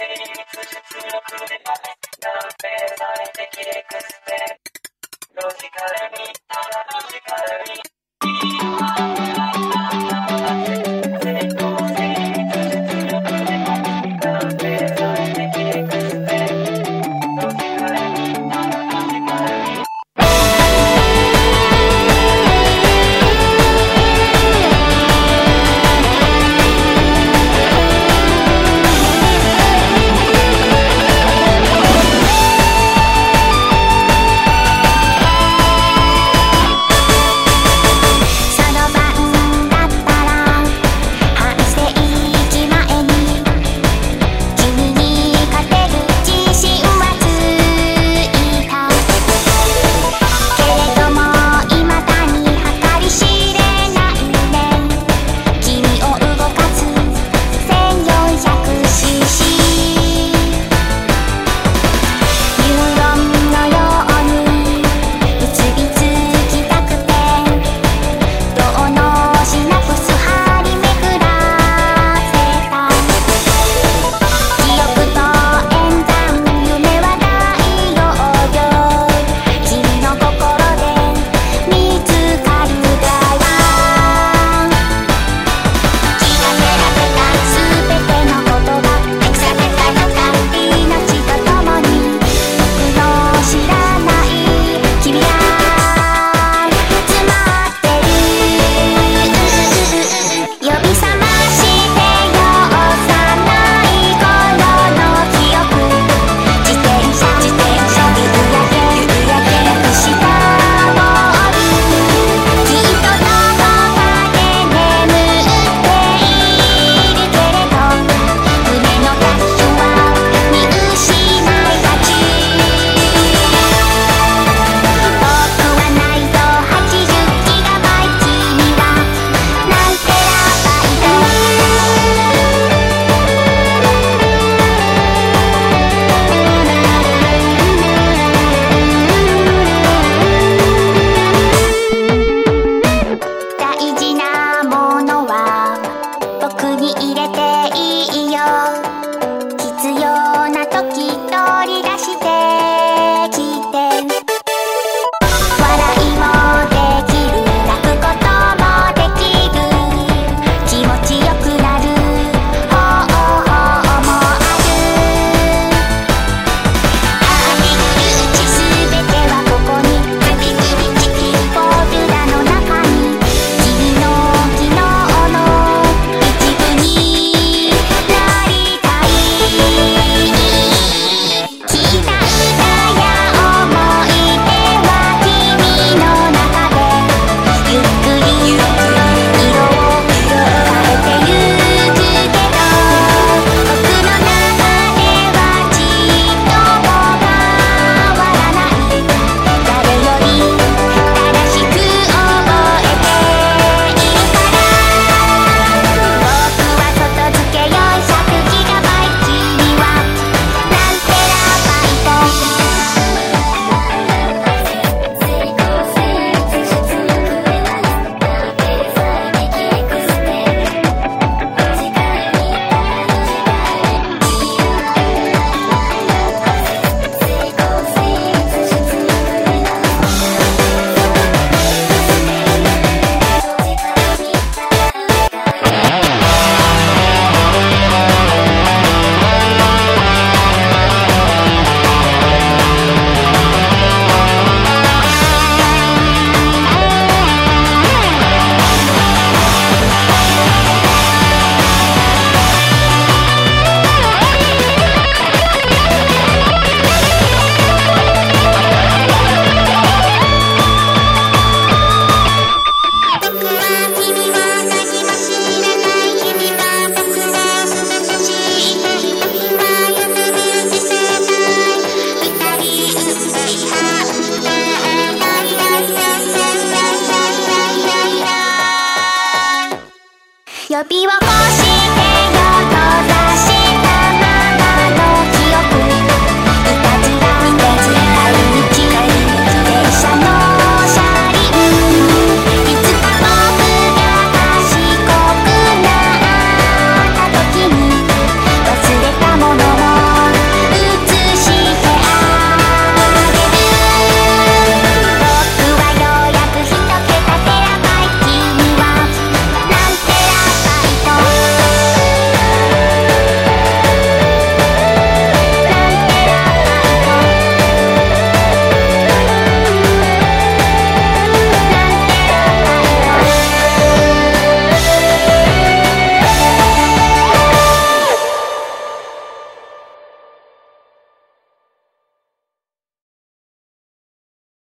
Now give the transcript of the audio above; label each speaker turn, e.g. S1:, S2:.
S1: 成立出力であれ、なべさえできりくして。